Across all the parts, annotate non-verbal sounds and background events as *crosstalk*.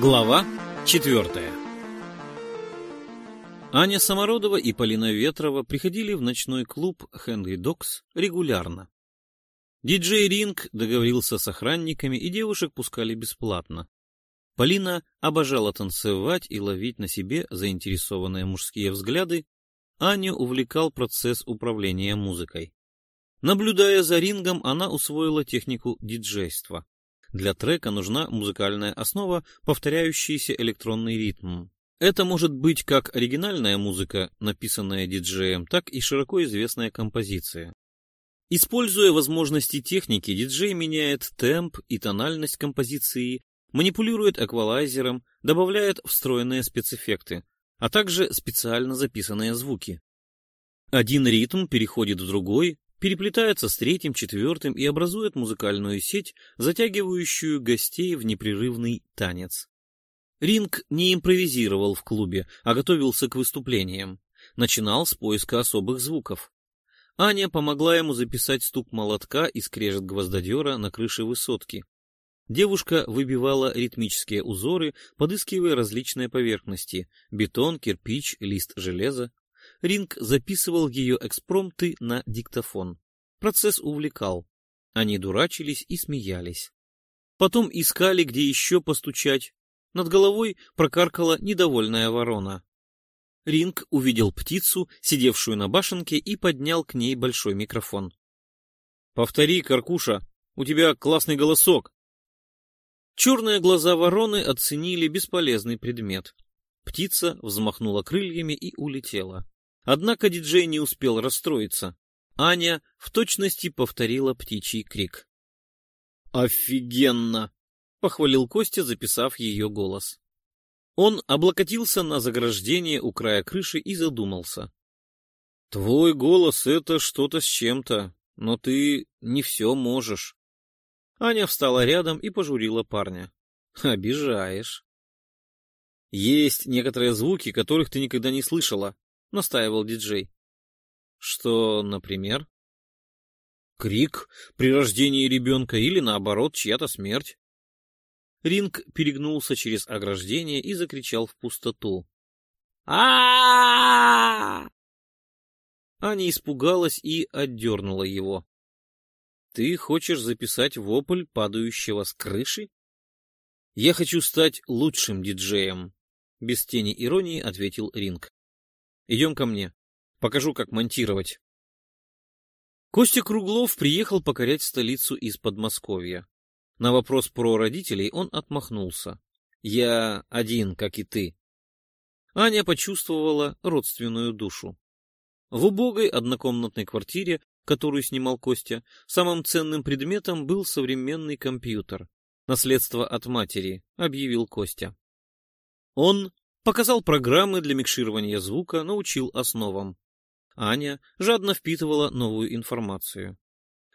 Глава четвертая Аня Самородова и Полина Ветрова приходили в ночной клуб Хенри Докс регулярно. Диджей Ринг договорился с охранниками, и девушек пускали бесплатно. Полина обожала танцевать и ловить на себе заинтересованные мужские взгляды, Аню увлекал процесс управления музыкой. Наблюдая за рингом, она усвоила технику диджейства. Для трека нужна музыкальная основа, повторяющийся электронный ритм. Это может быть как оригинальная музыка, написанная диджеем, так и широко известная композиция. Используя возможности техники, диджей меняет темп и тональность композиции, манипулирует эквалайзером, добавляет встроенные спецэффекты, а также специально записанные звуки. Один ритм переходит в другой, переплетается с третьим, четвертым и образует музыкальную сеть, затягивающую гостей в непрерывный танец. Ринг не импровизировал в клубе, а готовился к выступлениям. Начинал с поиска особых звуков. Аня помогла ему записать стук молотка и скрежет гвоздодера на крыше высотки. Девушка выбивала ритмические узоры, подыскивая различные поверхности — бетон, кирпич, лист железа. Ринг записывал ее экспромты на диктофон. Процесс увлекал. Они дурачились и смеялись. Потом искали, где еще постучать. Над головой прокаркала недовольная ворона. Ринг увидел птицу, сидевшую на башенке, и поднял к ней большой микрофон. — Повтори, Каркуша, у тебя классный голосок. Черные глаза вороны оценили бесполезный предмет. Птица взмахнула крыльями и улетела. Однако диджей не успел расстроиться. Аня в точности повторила птичий крик. «Офигенно!» — похвалил Костя, записав ее голос. Он облокотился на заграждение у края крыши и задумался. «Твой голос — это что-то с чем-то, но ты не все можешь». Аня встала рядом и пожурила парня. «Обижаешь». «Есть некоторые звуки, которых ты никогда не слышала», — настаивал диджей. «Что, например?» «Крик при рождении ребенка или, наоборот, чья-то смерть». Ринг перегнулся через ограждение и закричал в пустоту. а Аня испугалась и отдернула его. «Ты хочешь записать вопль падающего с крыши?» «Я хочу стать лучшим диджеем», — без тени иронии ответил Ринг. «Идем ко мне. Покажу, как монтировать». Костя Круглов приехал покорять столицу из Подмосковья. На вопрос про родителей он отмахнулся. «Я один, как и ты». Аня почувствовала родственную душу. В убогой однокомнатной квартире, которую снимал Костя, самым ценным предметом был современный компьютер. Наследство от матери, объявил Костя. Он показал программы для микширования звука, научил основам. Аня жадно впитывала новую информацию.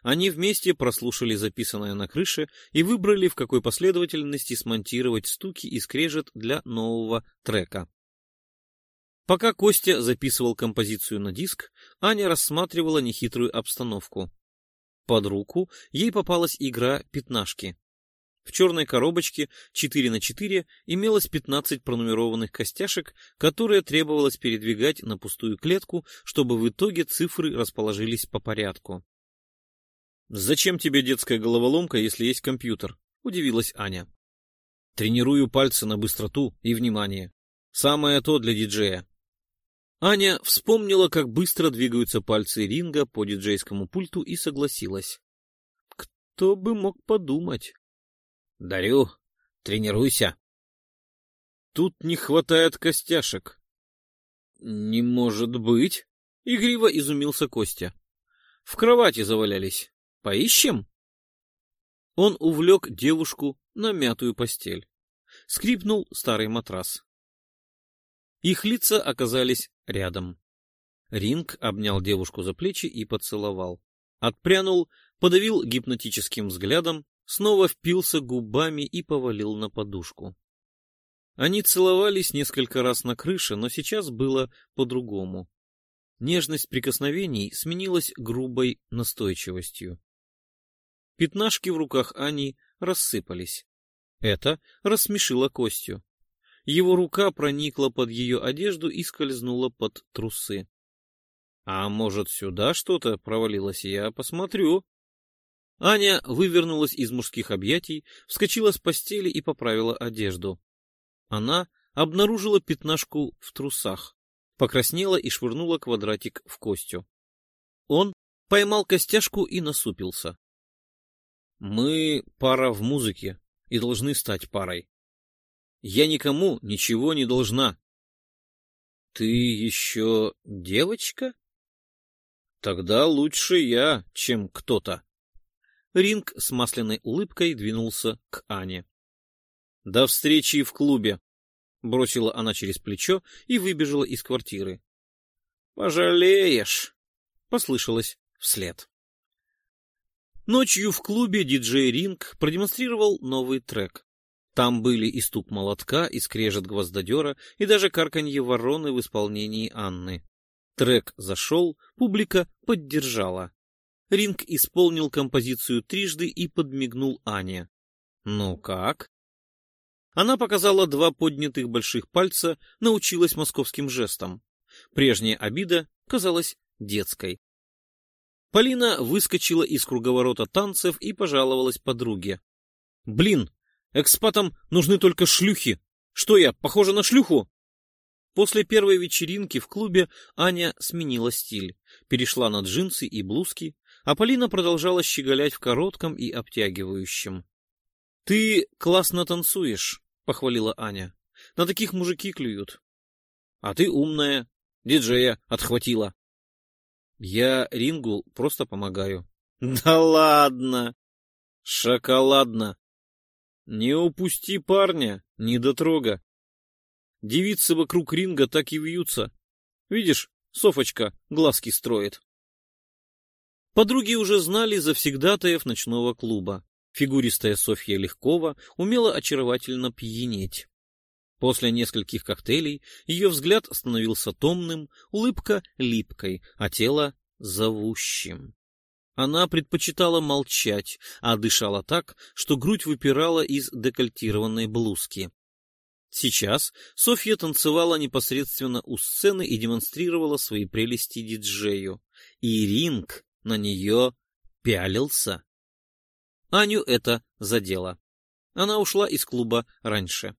Они вместе прослушали записанное на крыше и выбрали, в какой последовательности смонтировать стуки и скрежет для нового трека. Пока Костя записывал композицию на диск, Аня рассматривала нехитрую обстановку. Под руку ей попалась игра «Пятнашки». В черной коробочке 4 на 4 имелось 15 пронумерованных костяшек, которые требовалось передвигать на пустую клетку, чтобы в итоге цифры расположились по порядку. «Зачем тебе детская головоломка, если есть компьютер?» — удивилась Аня. «Тренирую пальцы на быстроту и внимание. Самое то для диджея». Аня вспомнила, как быстро двигаются пальцы ринга по диджейскому пульту и согласилась. «Кто бы мог подумать?» «Дарю, тренируйся». «Тут не хватает костяшек». «Не может быть!» — игриво изумился Костя. «В кровати завалялись». Поищем? Он увлек девушку на мятую постель. Скрипнул старый матрас. Их лица оказались рядом. Ринг обнял девушку за плечи и поцеловал. Отпрянул, подавил гипнотическим взглядом, снова впился губами и повалил на подушку. Они целовались несколько раз на крыше, но сейчас было по-другому. Нежность прикосновений сменилась грубой настойчивостью. Пятнашки в руках Ани рассыпались. Это рассмешило Костю. Его рука проникла под ее одежду и скользнула под трусы. — А может, сюда что-то провалилось? Я посмотрю. Аня вывернулась из мужских объятий, вскочила с постели и поправила одежду. Она обнаружила пятнашку в трусах, покраснела и швырнула квадратик в Костю. Он поймал костяшку и насупился. — Мы пара в музыке и должны стать парой. Я никому ничего не должна. — Ты еще девочка? — Тогда лучше я, чем кто-то. Ринг с масляной улыбкой двинулся к Ане. — До встречи в клубе! — бросила она через плечо и выбежала из квартиры. — Пожалеешь! — послышалось вслед. Ночью в клубе диджей Ринг продемонстрировал новый трек. Там были и стук молотка, и скрежет гвоздодера, и даже карканье вороны в исполнении Анны. Трек зашел, публика поддержала. Ринг исполнил композицию трижды и подмигнул Ане. «Ну как?» Она показала два поднятых больших пальца, научилась московским жестам. Прежняя обида казалась детской. Полина выскочила из круговорота танцев и пожаловалась подруге. — Блин, экспатам нужны только шлюхи. Что я, похожа на шлюху? После первой вечеринки в клубе Аня сменила стиль, перешла на джинсы и блузки, а Полина продолжала щеголять в коротком и обтягивающем. — Ты классно танцуешь, — похвалила Аня. — На таких мужики клюют. — А ты умная, диджея отхватила. Я Рингу просто помогаю. Да ладно! Шоколадно! Не упусти парня, недотрога. Девицы вокруг ринга так и вьются. Видишь, Софочка глазки строит. Подруги уже знали завсегдатаев ночного клуба. Фигуристая Софья Легкова умела очаровательно пьянеть. После нескольких коктейлей ее взгляд становился томным, улыбка липкой, а тело зовущим. Она предпочитала молчать, а дышала так, что грудь выпирала из декольтированной блузки. Сейчас Софья танцевала непосредственно у сцены и демонстрировала свои прелести диджею. И ринг на нее пялился. Аню это задело. Она ушла из клуба раньше.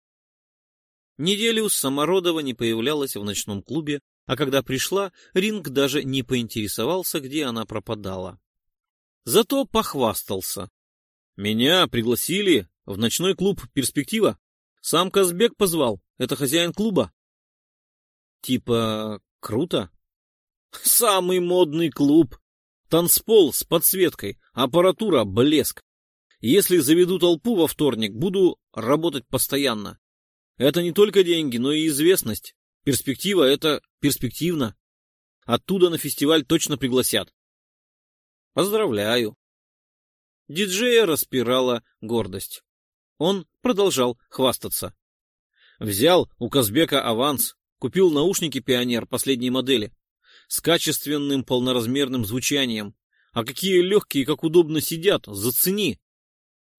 Неделю Самородова не появлялась в ночном клубе, а когда пришла, Ринг даже не поинтересовался, где она пропадала. Зато похвастался. «Меня пригласили в ночной клуб «Перспектива». Сам Казбек позвал, это хозяин клуба». «Типа круто?» «Самый модный клуб. Танцпол с подсветкой, аппаратура, блеск. Если заведу толпу во вторник, буду работать постоянно. Это не только деньги, но и известность. Перспектива — это перспективно. Оттуда на фестиваль точно пригласят. Поздравляю. Диджея распирала гордость. Он продолжал хвастаться. Взял у Казбека аванс, купил наушники «Пионер» последней модели с качественным полноразмерным звучанием. А какие легкие как удобно сидят, зацени.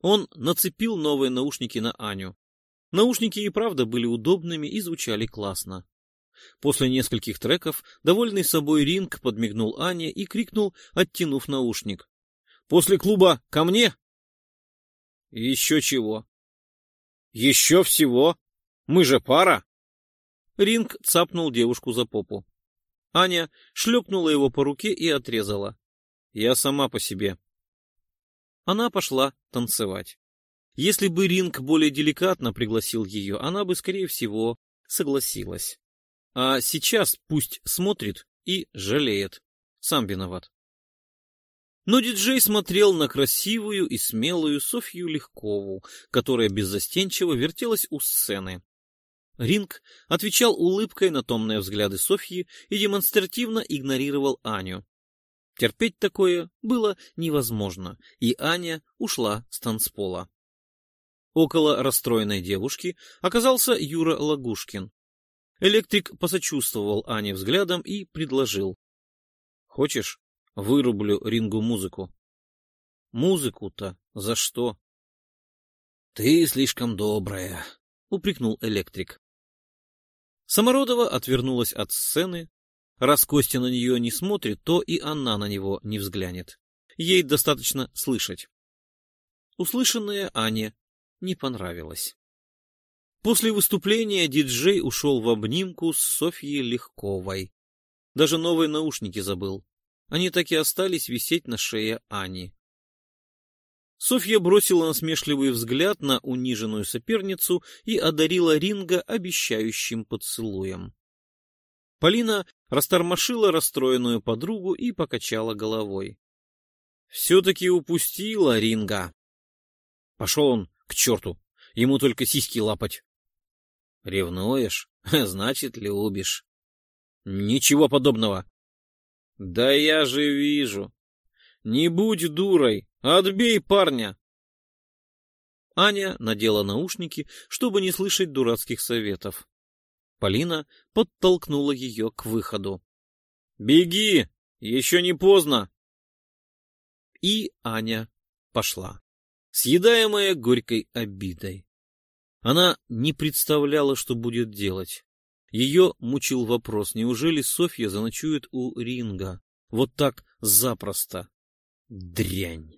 Он нацепил новые наушники на Аню. Наушники и правда были удобными и звучали классно. После нескольких треков довольный собой Ринг подмигнул Ане и крикнул, оттянув наушник. — После клуба ко мне? — Еще чего? — Еще всего? Мы же пара? Ринг цапнул девушку за попу. Аня шлепнула его по руке и отрезала. — Я сама по себе. Она пошла танцевать. Если бы Ринг более деликатно пригласил ее, она бы, скорее всего, согласилась. А сейчас пусть смотрит и жалеет. Сам виноват. Но диджей смотрел на красивую и смелую Софью Легкову, которая беззастенчиво вертелась у сцены. Ринг отвечал улыбкой на томные взгляды Софьи и демонстративно игнорировал Аню. Терпеть такое было невозможно, и Аня ушла с танцпола. Около расстроенной девушки оказался Юра Лагушкин. Электрик посочувствовал Ане взглядом и предложил. — Хочешь, вырублю Рингу музыку? — Музыку-то за что? — Ты слишком добрая, — упрекнул электрик. Самородова отвернулась от сцены. Раз Костя на нее не смотрит, то и она на него не взглянет. Ей достаточно слышать. Услышанное Ане не понравилось. После выступления диджей ушел в обнимку с Софьей Легковой. Даже новые наушники забыл. Они так и остались висеть на шее Ани. Софья бросила насмешливый взгляд на униженную соперницу и одарила Ринга обещающим поцелуем. Полина растормошила расстроенную подругу и покачала головой. Все-таки упустила Ринга. Пошел он к черту, ему только сиськи лапать. Ревнуешь? *laughs* Значит, любишь. Ничего подобного. Да я же вижу. Не будь дурой, Отбей парня! Аня надела наушники, чтобы не слышать дурацких советов. Полина подтолкнула ее к выходу. «Беги! Еще не поздно!» И Аня пошла, съедаемая горькой обидой. Она не представляла, что будет делать. Ее мучил вопрос, неужели Софья заночует у Ринга? Вот так запросто. Дрянь.